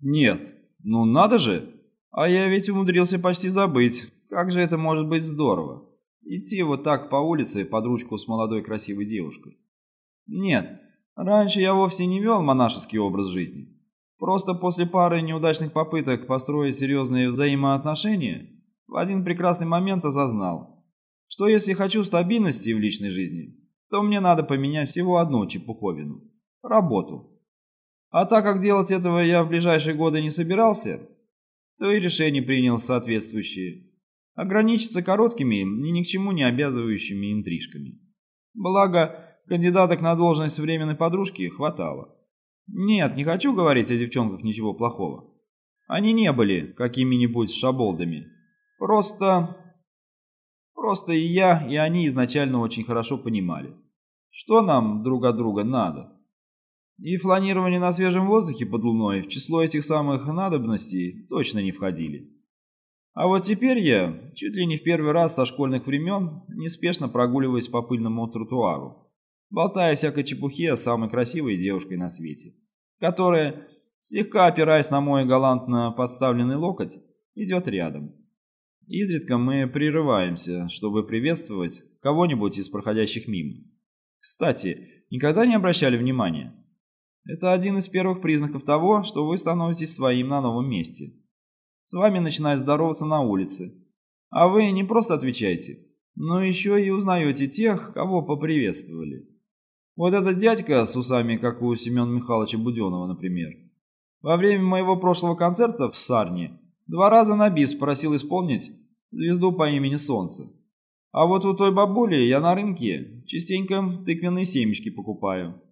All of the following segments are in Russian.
Нет, ну надо же! А я ведь умудрился почти забыть. Как же это может быть здорово? Идти вот так по улице под ручку с молодой красивой девушкой. Нет, раньше я вовсе не вел монашеский образ жизни. Просто после пары неудачных попыток построить серьезные взаимоотношения, в один прекрасный момент осознал, что если хочу стабильности в личной жизни, то мне надо поменять всего одну чепуховину – работу. А так как делать этого я в ближайшие годы не собирался, то и решение принял соответствующее. Ограничиться короткими и ни к чему не обязывающими интрижками. Благо, кандидаток на должность временной подружки хватало. Нет, не хочу говорить о девчонках ничего плохого. Они не были какими-нибудь шаболдами. Просто... Просто и я, и они изначально очень хорошо понимали, что нам друг от друга надо. И фланирование на свежем воздухе под луной в число этих самых надобностей точно не входили. А вот теперь я, чуть ли не в первый раз со школьных времен, неспешно прогуливаюсь по пыльному тротуару, болтая всякой чепухе с самой красивой девушкой на свете, которая, слегка опираясь на мой галантно подставленный локоть, идет рядом. Изредка мы прерываемся, чтобы приветствовать кого-нибудь из проходящих мимо. Кстати, никогда не обращали внимания? Это один из первых признаков того, что вы становитесь своим на новом месте. С вами начинают здороваться на улице. А вы не просто отвечаете, но еще и узнаете тех, кого поприветствовали. Вот этот дядька с усами, как у Семена Михайловича Буденова, например. Во время моего прошлого концерта в Сарне два раза на бис просил исполнить звезду по имени Солнце. А вот у той бабули я на рынке частенько тыквенные семечки покупаю.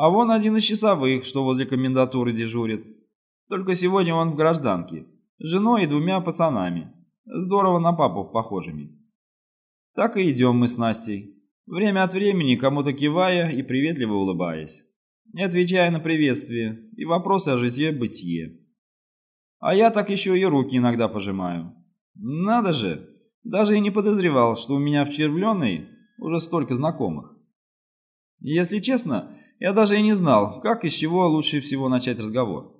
А вон один из часовых, что возле комендатуры дежурит. Только сегодня он в гражданке, с женой и двумя пацанами, здорово на папу похожими. Так и идем мы с Настей время от времени кому-то кивая и приветливо улыбаясь, не отвечая на приветствие и вопросы о житье-бытие. А я так еще и руки иногда пожимаю. Надо же, даже и не подозревал, что у меня в Червленной уже столько знакомых. Если честно, я даже и не знал, как и с чего лучше всего начать разговор.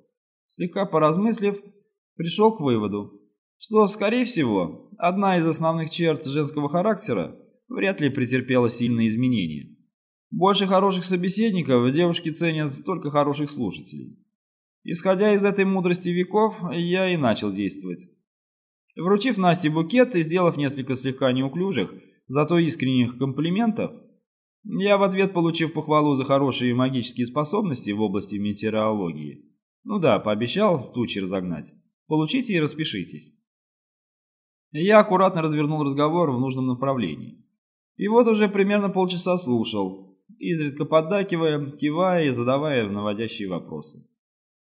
Слегка поразмыслив, пришел к выводу, что, скорее всего, одна из основных черт женского характера вряд ли претерпела сильные изменения. Больше хороших собеседников девушки ценят только хороших слушателей. Исходя из этой мудрости веков, я и начал действовать. Вручив Насте букет и сделав несколько слегка неуклюжих, зато искренних комплиментов, я в ответ, получив похвалу за хорошие магические способности в области метеорологии, ну да, пообещал тучи разогнать, получите и распишитесь. Я аккуратно развернул разговор в нужном направлении. И вот уже примерно полчаса слушал, изредка поддакивая, кивая и задавая наводящие вопросы.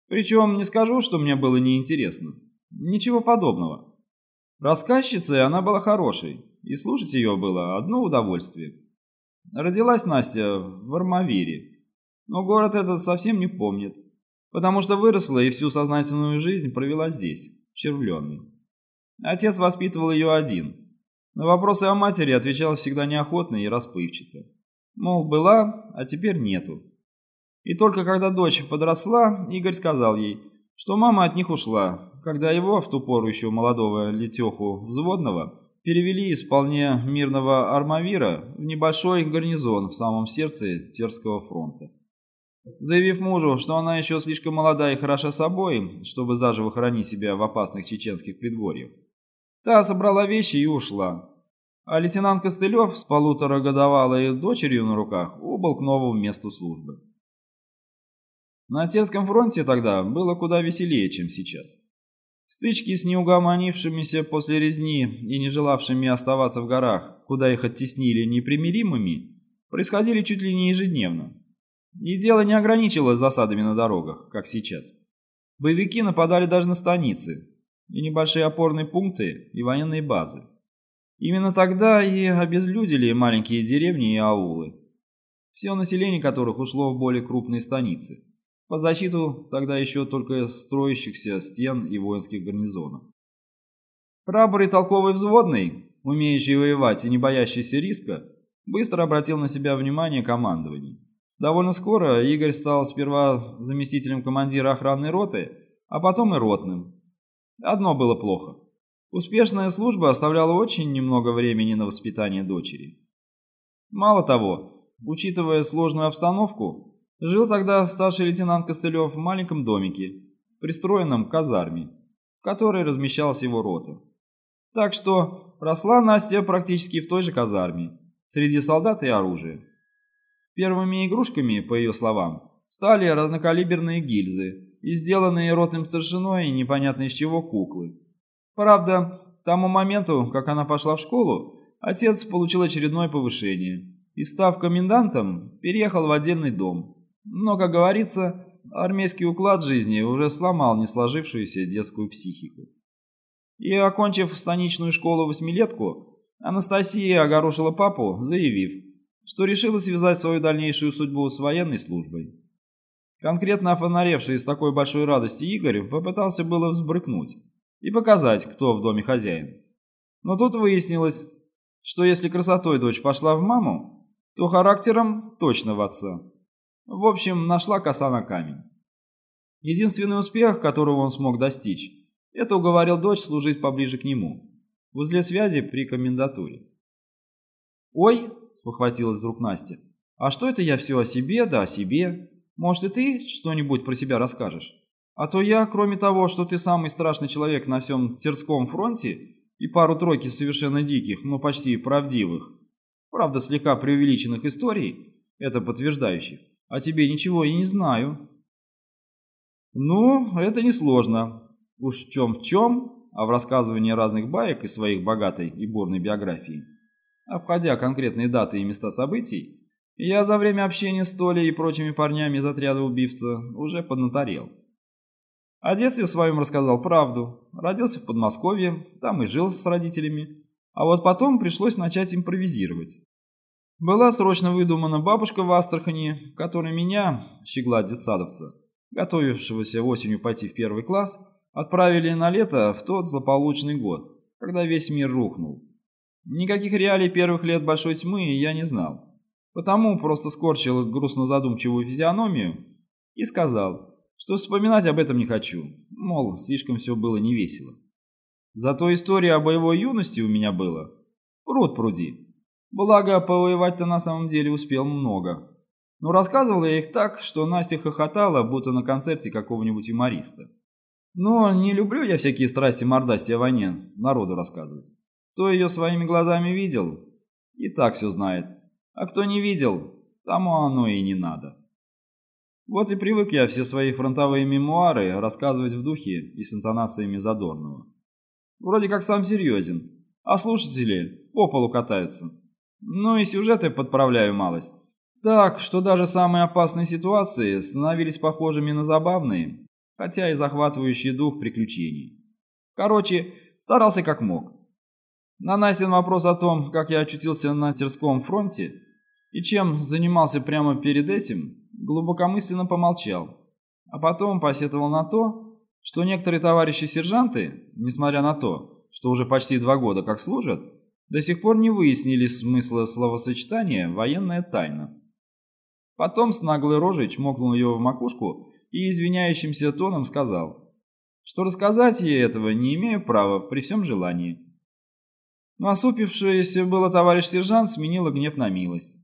Причем не скажу, что мне было неинтересно. Ничего подобного. Рассказчицей она была хорошей, и слушать ее было одно удовольствие. Родилась Настя в Армавире, но город этот совсем не помнит, потому что выросла и всю сознательную жизнь провела здесь, в Червленной. Отец воспитывал ее один, на вопросы о матери отвечал всегда неохотно и расплывчато. Мол, была, а теперь нету. И только когда дочь подросла, Игорь сказал ей, что мама от них ушла, когда его, в ту пору еще молодого летеху взводного, перевели из вполне мирного Армавира в небольшой гарнизон в самом сердце Терского фронта. Заявив мужу, что она еще слишком молода и хороша собой, чтобы заживо хранить себя в опасных чеченских предгорьях, Та собрала вещи и ушла. А лейтенант Костылев с полуторагодовалой дочерью на руках убыл к новому месту службы. На Терском фронте тогда было куда веселее, чем сейчас. Стычки с неугомонившимися после резни и не желавшими оставаться в горах, куда их оттеснили непримиримыми, происходили чуть ли не ежедневно. И дело не ограничивалось засадами на дорогах, как сейчас. Боевики нападали даже на станицы, и небольшие опорные пункты и военные базы. Именно тогда и обезлюдили маленькие деревни и аулы, все население которых ушло в более крупные станицы, под защиту тогда еще только строящихся стен и воинских гарнизонов. Храбрый толковый взводный, умеющий воевать и не боящийся риска, быстро обратил на себя внимание командования. Довольно скоро Игорь стал сперва заместителем командира охранной роты, а потом и ротным. Одно было плохо. Успешная служба оставляла очень немного времени на воспитание дочери. Мало того, учитывая сложную обстановку, жил тогда старший лейтенант Костылев в маленьком домике, пристроенном к казарме, в которой размещалась его рота. Так что росла Настя практически в той же казарме, среди солдат и оружия. Первыми игрушками, по ее словам, стали разнокалиберные гильзы и сделанные ротным старшиной непонятно из чего куклы. Правда, к тому моменту, как она пошла в школу, отец получил очередное повышение и, став комендантом, переехал в отдельный дом. Но, как говорится, армейский уклад жизни уже сломал не сложившуюся детскую психику. И, окончив станичную школу-восьмилетку, Анастасия огорошила папу, заявив, что решила связать свою дальнейшую судьбу с военной службой. Конкретно офонаревший с такой большой радости Игорь попытался было взбрыкнуть и показать, кто в доме хозяин. Но тут выяснилось, что если красотой дочь пошла в маму, то характером точно в отца. В общем, нашла коса на камень. Единственный успех, которого он смог достичь, это уговорил дочь служить поближе к нему, в узле связи при комендатуре. «Ой», — спохватилась вдруг Настя, — «а что это я все о себе, да о себе? Может, и ты что-нибудь про себя расскажешь? А то я, кроме того, что ты самый страшный человек на всем Терском фронте и пару-тройки совершенно диких, но почти правдивых, правда слегка преувеличенных историй, это подтверждающих, о тебе ничего и не знаю». «Ну, это несложно. Уж в чем в чем, а в рассказывании разных баек из своих богатой и бурной биографии. Обходя конкретные даты и места событий, я за время общения с Толей и прочими парнями из отряда убивца уже поднаторел. О детстве своем рассказал правду. Родился в Подмосковье, там и жил с родителями. А вот потом пришлось начать импровизировать. Была срочно выдумана бабушка в Астрахани, которая меня, щегла детсадовца, готовившегося осенью пойти в первый класс, отправили на лето в тот злополучный год, когда весь мир рухнул. Никаких реалий первых лет Большой Тьмы я не знал. Потому просто скорчил грустно-задумчивую физиономию и сказал, что вспоминать об этом не хочу, мол, слишком все было невесело. Зато история о боевой юности у меня была. Пруд пруди. Благо, повоевать-то на самом деле успел много. Но рассказывал я их так, что Настя хохотала, будто на концерте какого-нибудь юмориста. Но не люблю я всякие страсти мордасти о войне народу рассказывать. Кто ее своими глазами видел, и так все знает. А кто не видел, тому оно и не надо. Вот и привык я все свои фронтовые мемуары рассказывать в духе и с интонациями Задорнова. Вроде как сам серьезен, а слушатели по полу катаются. Ну и сюжеты подправляю малость. Так, что даже самые опасные ситуации становились похожими на забавные, хотя и захватывающие дух приключений. Короче, старался как мог. На Настин вопрос о том, как я очутился на Терском фронте и чем занимался прямо перед этим, глубокомысленно помолчал, а потом посетовал на то, что некоторые товарищи-сержанты, несмотря на то, что уже почти два года как служат, до сих пор не выяснили смысла словосочетания «военная тайна». Потом с наглой рожей чмокнул его в макушку и извиняющимся тоном сказал, что рассказать ей этого не имею права при всем желании. Насупившийся было товарищ сержант сменила гнев на милость.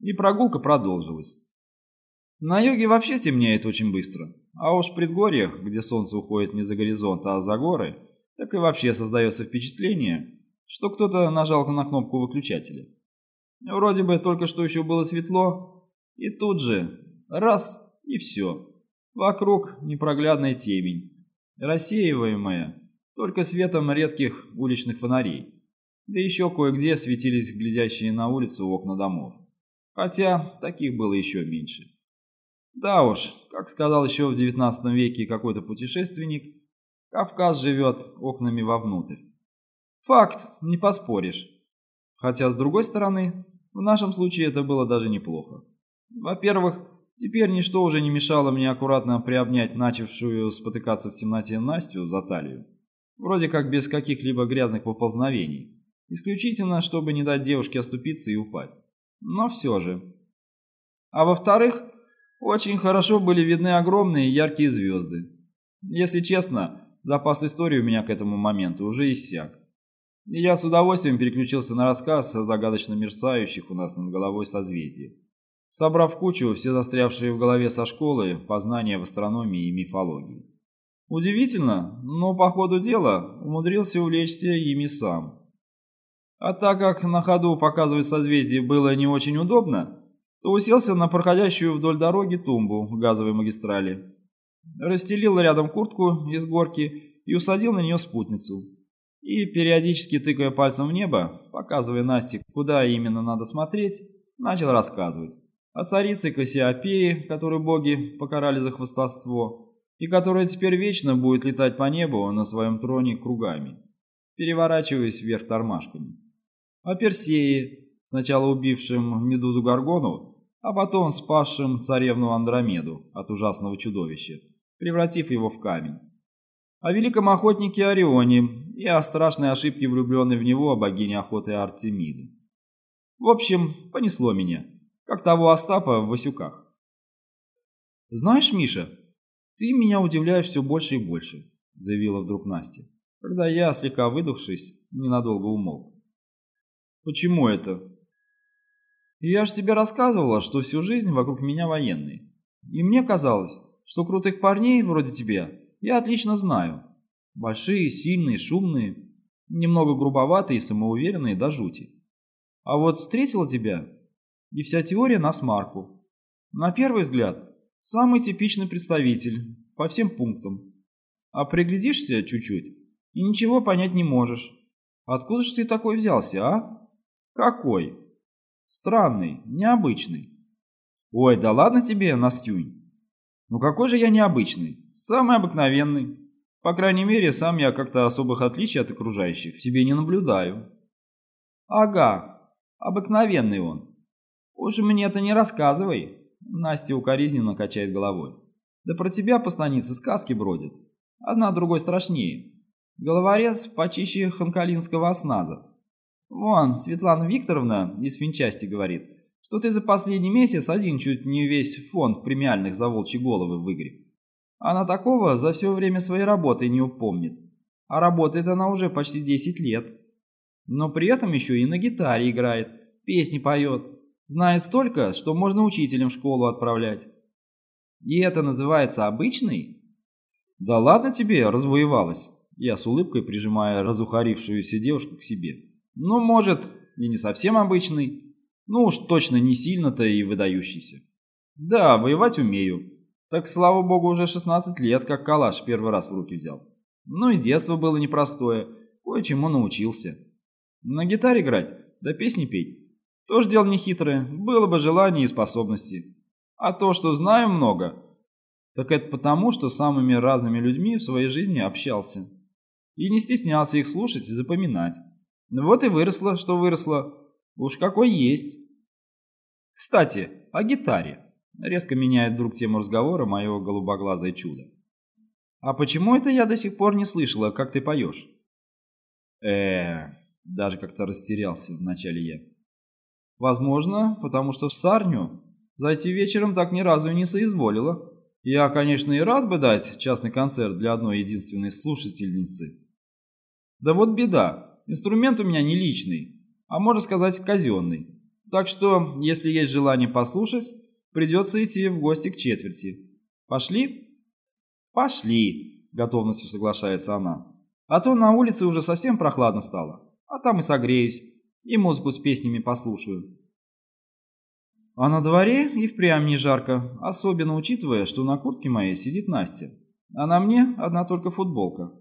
И прогулка продолжилась. На юге вообще темнеет очень быстро, а уж в предгорьях, где солнце уходит не за горизонт, а за горы, так и вообще создается впечатление, что кто-то нажал на кнопку выключателя. Вроде бы только что еще было светло, и тут же раз и все. Вокруг непроглядная темень, рассеиваемая только светом редких уличных фонарей да еще кое-где светились глядящие на улицу окна домов. Хотя таких было еще меньше. Да уж, как сказал еще в XIX веке какой-то путешественник, Кавказ живет окнами вовнутрь. Факт, не поспоришь. Хотя, с другой стороны, в нашем случае это было даже неплохо. Во-первых, теперь ничто уже не мешало мне аккуратно приобнять начавшую спотыкаться в темноте Настю за талию. Вроде как без каких-либо грязных поползновений. Исключительно, чтобы не дать девушке оступиться и упасть. Но все же. А во-вторых, очень хорошо были видны огромные яркие звезды. Если честно, запас истории у меня к этому моменту уже иссяк. И я с удовольствием переключился на рассказ о загадочно мерцающих у нас над головой созвездиях, собрав кучу все застрявшие в голове со школы познания в астрономии и мифологии. Удивительно, но по ходу дела умудрился увлечься ими сам. А так как на ходу показывать созвездие было не очень удобно, то уселся на проходящую вдоль дороги тумбу в газовой магистрали. Расстелил рядом куртку из горки и усадил на нее спутницу. И, периодически тыкая пальцем в небо, показывая Насте, куда именно надо смотреть, начал рассказывать. О царице Кассиопее, которую боги покарали за хвостовство, и которая теперь вечно будет летать по небу на своем троне кругами, переворачиваясь вверх тормашками. О Персее, сначала убившем Медузу Гаргону, а потом спасшим царевну Андромеду от ужасного чудовища, превратив его в камень. О великом охотнике Орионе и о страшной ошибке влюбленной в него богине охоты Артемиды. В общем, понесло меня, как того Остапа в Васюках. «Знаешь, Миша, ты меня удивляешь все больше и больше», — заявила вдруг Настя, когда я, слегка выдохшись, ненадолго умолк. «Почему это?» Я ж тебе рассказывала, что всю жизнь вокруг меня военные. И мне казалось, что крутых парней вроде тебя я отлично знаю. Большие, сильные, шумные, немного грубоватые и самоуверенные до жути. А вот встретила тебя, и вся теория на смарку. На первый взгляд, самый типичный представитель, по всем пунктам. А приглядишься чуть-чуть, и ничего понять не можешь. Откуда же ты такой взялся, а? Какой? Странный, необычный. Ой, да ладно тебе, Настюнь. Ну какой же я необычный? Самый обыкновенный. По крайней мере, сам я как-то особых отличий от окружающих в себе не наблюдаю. Ага, обыкновенный он. Уж мне это не рассказывай. Настя укоризненно качает головой. Да про тебя по станице сказки бродят. Одна другой страшнее. Головорез почище ханкалинского осназа. Вон, Светлана Викторовна из Финчасти говорит, что ты за последний месяц один чуть не весь фонд премиальных за волчьи головы выгреб. Она такого за все время своей работы не упомнит. А работает она уже почти 10 лет. Но при этом еще и на гитаре играет, песни поет. Знает столько, что можно учителем в школу отправлять. И это называется обычный? Да ладно тебе, развоевалась. Я с улыбкой прижимая разухарившуюся девушку к себе. Ну, может, и не совсем обычный. Ну уж точно не сильно-то и выдающийся. Да, воевать умею. Так, слава богу, уже 16 лет, как калаш первый раз в руки взял. Ну и детство было непростое, кое-чему научился. На гитаре играть, да песни петь. Тоже дело нехитрое, было бы желание и способности. А то, что знаю много, так это потому, что самыми разными людьми в своей жизни общался. И не стеснялся их слушать и запоминать. Ну вот и выросло, что выросло. Уж какой есть. Кстати, о гитаре. Резко меняет вдруг тему разговора мое голубоглазое чудо. А почему это я до сих пор не слышала, как ты поешь? э даже как-то растерялся вначале я. Возможно, потому что в сарню зайти вечером так ни разу и не соизволила. Я, конечно, и рад бы дать частный концерт для одной единственной слушательницы. Да вот беда, Инструмент у меня не личный, а можно сказать казенный. Так что, если есть желание послушать, придется идти в гости к четверти. Пошли? Пошли, с готовностью соглашается она. А то на улице уже совсем прохладно стало. А там и согреюсь, и музыку с песнями послушаю. А на дворе и впрямь не жарко, особенно учитывая, что на куртке моей сидит Настя, а на мне одна только футболка.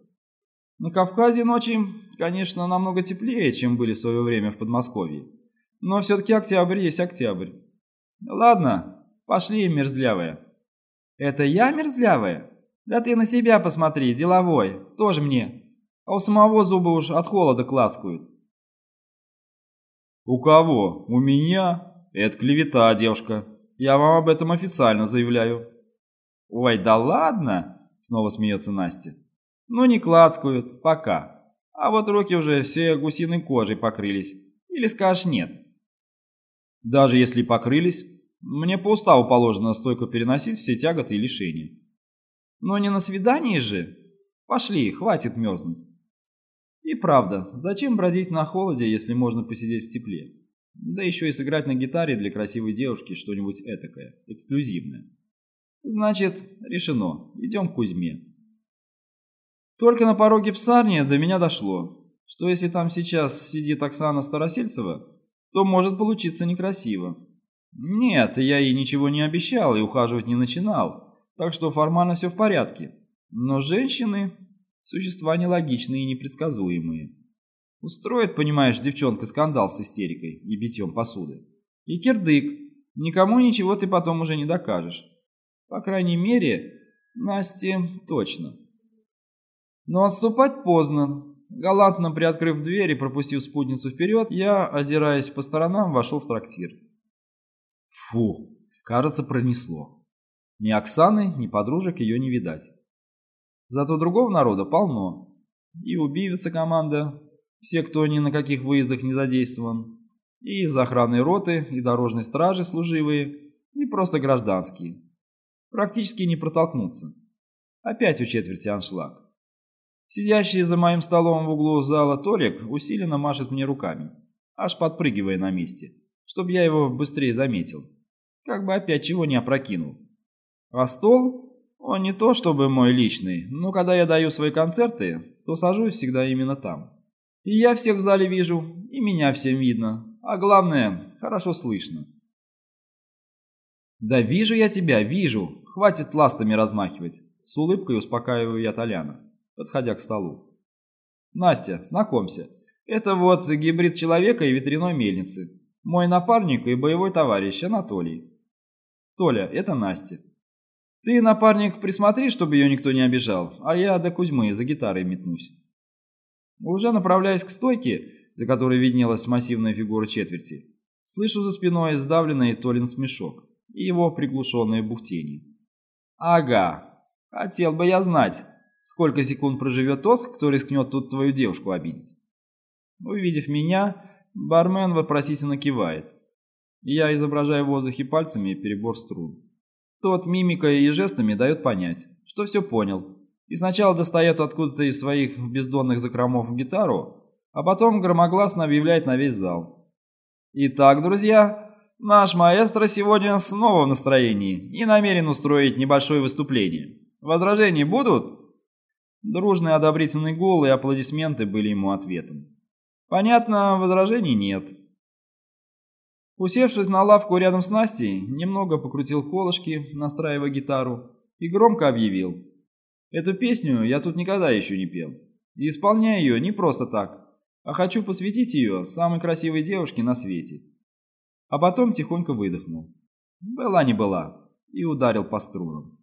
На Кавказе ночи, конечно, намного теплее, чем были в свое время в Подмосковье. Но все-таки октябрь есть октябрь. Ладно, пошли, мерзлявая. Это я мерзлявая? Да ты на себя посмотри, деловой, тоже мне. А у самого зубы уж от холода клацкают. У кого? У меня? Это клевета, девушка. Я вам об этом официально заявляю. Ой, да ладно, снова смеется Настя. Ну не клацкают, пока. А вот руки уже все гусиной кожей покрылись. Или скажешь нет? Даже если покрылись, Мне по уставу положено стойко переносить все тяготы и лишения. Но не на свидании же. Пошли, хватит мерзнуть. И правда, зачем бродить на холоде, если можно посидеть в тепле? Да еще и сыграть на гитаре для красивой девушки что-нибудь этакое, эксклюзивное. Значит, решено, идем к Кузьме. Только на пороге псарни до меня дошло, что если там сейчас сидит Оксана Старосельцева, то может получиться некрасиво. Нет, я ей ничего не обещал и ухаживать не начинал, так что формально все в порядке. Но женщины – существа нелогичные и непредсказуемые. Устроит, понимаешь, девчонка скандал с истерикой и битьем посуды. И кирдык, никому ничего ты потом уже не докажешь. По крайней мере, Насте точно. Но отступать поздно. Галантно приоткрыв дверь и пропустив спутницу вперед, я, озираясь по сторонам, вошел в трактир. Фу, кажется, пронесло. Ни Оксаны, ни подружек ее не видать. Зато другого народа полно. И убивица команда, все, кто ни на каких выездах не задействован, и из охранной роты, и дорожной стражи служивые, и просто гражданские. Практически не протолкнуться. Опять у четверти аншлаг. Сидящий за моим столом в углу зала Толик усиленно машет мне руками, аж подпрыгивая на месте, чтобы я его быстрее заметил. Как бы опять чего не опрокинул. А стол, он не то чтобы мой личный, но когда я даю свои концерты, то сажусь всегда именно там. И я всех в зале вижу, и меня всем видно, а главное, хорошо слышно. «Да вижу я тебя, вижу, хватит ластами размахивать», с улыбкой успокаиваю я Толяна подходя к столу. «Настя, знакомься, это вот гибрид человека и ветряной мельницы. Мой напарник и боевой товарищ Анатолий. Толя, это Настя. Ты, напарник, присмотри, чтобы ее никто не обижал, а я до Кузьмы за гитарой метнусь». Уже направляясь к стойке, за которой виднелась массивная фигура четверти, слышу за спиной сдавленный Толин смешок и его приглушенное бухтение. «Ага, хотел бы я знать, сколько секунд проживет тот, кто рискнет тут твою девушку обидеть. Увидев меня, бармен вопросительно кивает. Я изображаю в воздухе пальцами перебор струн. Тот мимикой и жестами дает понять, что все понял, и сначала достает откуда-то из своих бездонных закромов гитару, а потом громогласно объявляет на весь зал. Итак, друзья, наш маэстро сегодня снова в настроении и намерен устроить небольшое выступление. Возражения будут? Дружный одобрительный гул и аплодисменты были ему ответом. Понятно, возражений нет. Усевшись на лавку рядом с Настей, немного покрутил колышки, настраивая гитару, и громко объявил. Эту песню я тут никогда еще не пел. И исполняю ее не просто так, а хочу посвятить ее самой красивой девушке на свете. А потом тихонько выдохнул. Была не была. И ударил по струнам.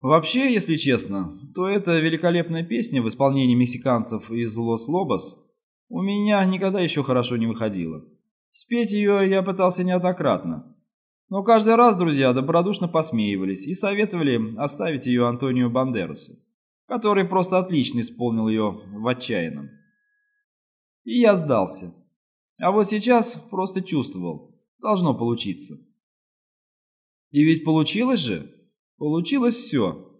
Вообще, если честно, то эта великолепная песня в исполнении мексиканцев из Лос Лобос у меня никогда еще хорошо не выходила. Спеть ее я пытался неоднократно. Но каждый раз друзья добродушно посмеивались и советовали оставить ее Антонио Бандерасу, который просто отлично исполнил ее в отчаянном. И я сдался. А вот сейчас просто чувствовал, должно получиться. И ведь получилось же. Получилось все.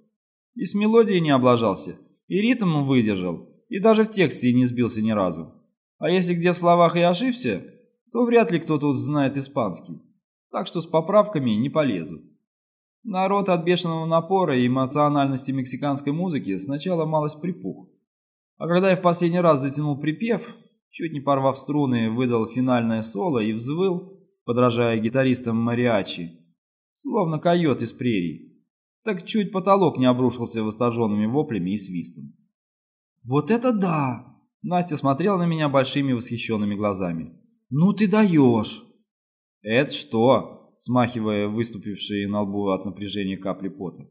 И с мелодией не облажался, и ритм выдержал, и даже в тексте не сбился ни разу. А если где в словах и ошибся, то вряд ли кто тут знает испанский. Так что с поправками не полезут. Народ от бешеного напора и эмоциональности мексиканской музыки сначала малость припух. А когда я в последний раз затянул припев, чуть не порвав струны, выдал финальное соло и взвыл, подражая гитаристам мариачи, словно койот из прерий так чуть потолок не обрушился восторженными воплями и свистом. «Вот это да!» Настя смотрела на меня большими восхищенными глазами. «Ну ты даешь!» «Это что?» смахивая выступившие на лбу от напряжения капли пота.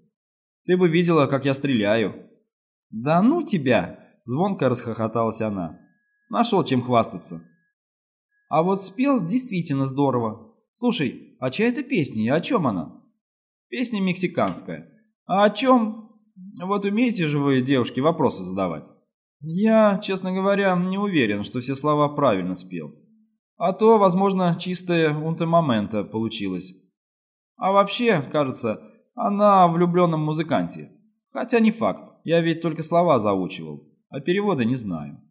«Ты бы видела, как я стреляю!» «Да ну тебя!» Звонко расхохоталась она. «Нашел чем хвастаться!» «А вот спел действительно здорово. Слушай, а чья это песня и о чем она?» Песня мексиканская. А о чем? Вот умеете же вы, девушки, вопросы задавать? Я, честно говоря, не уверен, что все слова правильно спел. А то, возможно, чистое унтемомента получилось. А вообще, кажется, она в влюбленном музыканте. Хотя не факт, я ведь только слова заучивал, а перевода не знаю.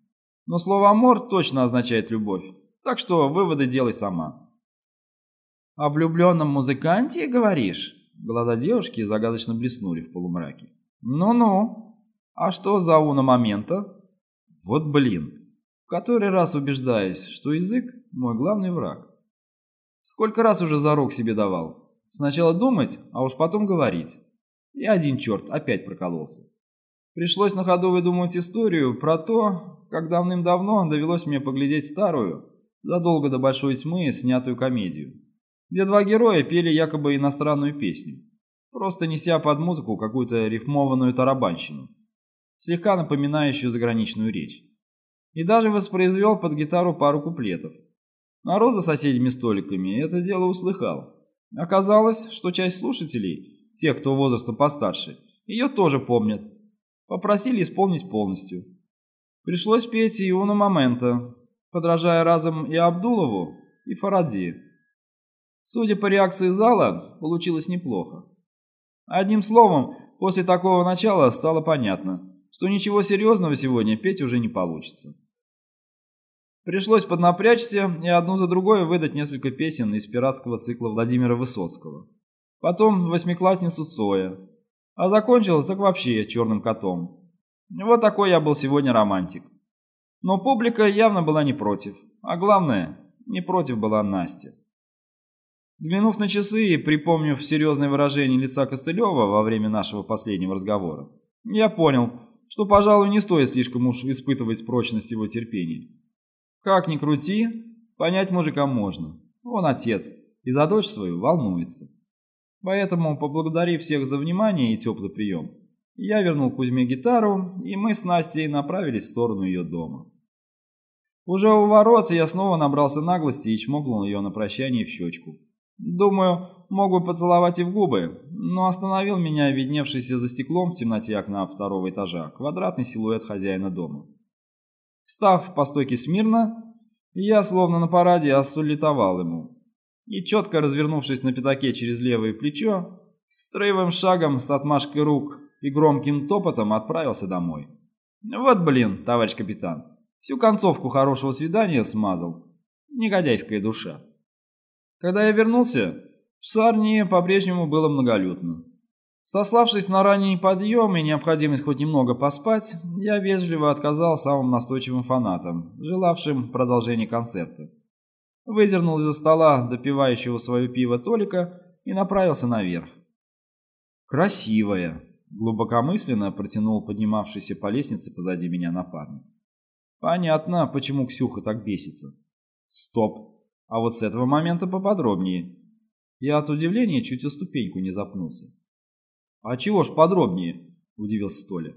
Но слово «амор» точно означает «любовь», так что выводы делай сама. «О влюбленном музыканте, говоришь?» Глаза девушки загадочно блеснули в полумраке. «Ну-ну, а что за уна момента?» «Вот блин, в который раз убеждаюсь, что язык – мой главный враг. Сколько раз уже зарок себе давал? Сначала думать, а уж потом говорить. И один черт опять прокололся. Пришлось на ходу выдумывать историю про то, как давным-давно довелось мне поглядеть старую, задолго до большой тьмы, снятую комедию где два героя пели якобы иностранную песню, просто неся под музыку какую-то рифмованную тарабанщину, слегка напоминающую заграничную речь. И даже воспроизвел под гитару пару куплетов. Народ за соседними столиками это дело услыхал. Оказалось, что часть слушателей, тех, кто возрастом постарше, ее тоже помнят. Попросили исполнить полностью. Пришлось петь и на момента, подражая разом и Абдулову, и Фаради. Судя по реакции зала, получилось неплохо. Одним словом, после такого начала стало понятно, что ничего серьезного сегодня петь уже не получится. Пришлось поднапрячься и одну за другой выдать несколько песен из пиратского цикла Владимира Высоцкого. Потом восьмиклассницу Цоя. А закончил так вообще черным котом. Вот такой я был сегодня романтик. Но публика явно была не против. А главное, не против была Настя. Взглянув на часы и припомнив серьезное выражение лица Костылева во время нашего последнего разговора, я понял, что, пожалуй, не стоит слишком уж испытывать прочность его терпения. Как ни крути, понять мужика можно. Он отец, и за дочь свою волнуется. Поэтому, поблагодарив всех за внимание и теплый прием, я вернул Кузьме гитару, и мы с Настей направились в сторону ее дома. Уже у ворот я снова набрался наглости и чмокнул ее на прощание в щечку. Думаю, мог бы поцеловать и в губы, но остановил меня видневшийся за стеклом в темноте окна второго этажа квадратный силуэт хозяина дома. Встав по стойке смирно, я, словно на параде, осулитовал ему. И четко развернувшись на пятаке через левое плечо, строевым шагом с отмашкой рук и громким топотом отправился домой. Вот блин, товарищ капитан, всю концовку хорошего свидания смазал. Негодяйская душа. Когда я вернулся, в Сарнии по-прежнему было многолюдно. Сославшись на ранний подъем и необходимость хоть немного поспать, я вежливо отказал самым настойчивым фанатам, желавшим продолжения концерта. Выдернул из-за стола допивающего свое пиво Толика и направился наверх. «Красивая!» – глубокомысленно протянул поднимавшийся по лестнице позади меня напарник. «Понятно, почему Ксюха так бесится. Стоп! А вот с этого момента поподробнее. Я от удивления чуть о ступеньку не запнулся. «А чего ж подробнее?» – удивился Толя.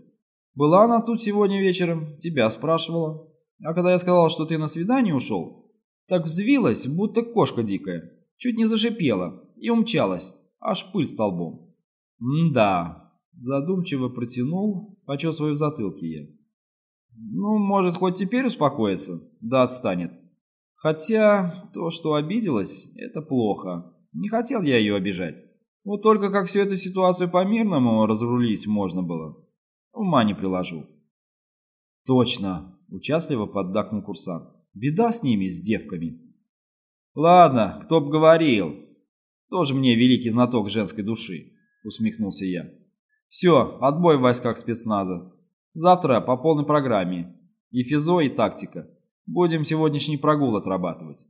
«Была она тут сегодня вечером, тебя спрашивала. А когда я сказал, что ты на свидание ушел, так взвилась, будто кошка дикая, чуть не зашипела и умчалась, аж пыль столбом». «М-да», – задумчиво протянул, почесывая в затылке я. «Ну, может, хоть теперь успокоится, да отстанет». Хотя то, что обиделась, это плохо. Не хотел я ее обижать. Вот только как всю эту ситуацию по-мирному разрулить можно было. Ума не приложу. Точно, участливо поддакнул курсант. Беда с ними, с девками. Ладно, кто б говорил. Тоже мне великий знаток женской души, усмехнулся я. Все, отбой в войсках спецназа. Завтра по полной программе. И физо, и тактика. Будем сегодняшний прогул отрабатывать.